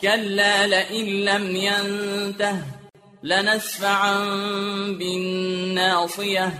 كلا لئن لم ينته لنسفعا بالناصية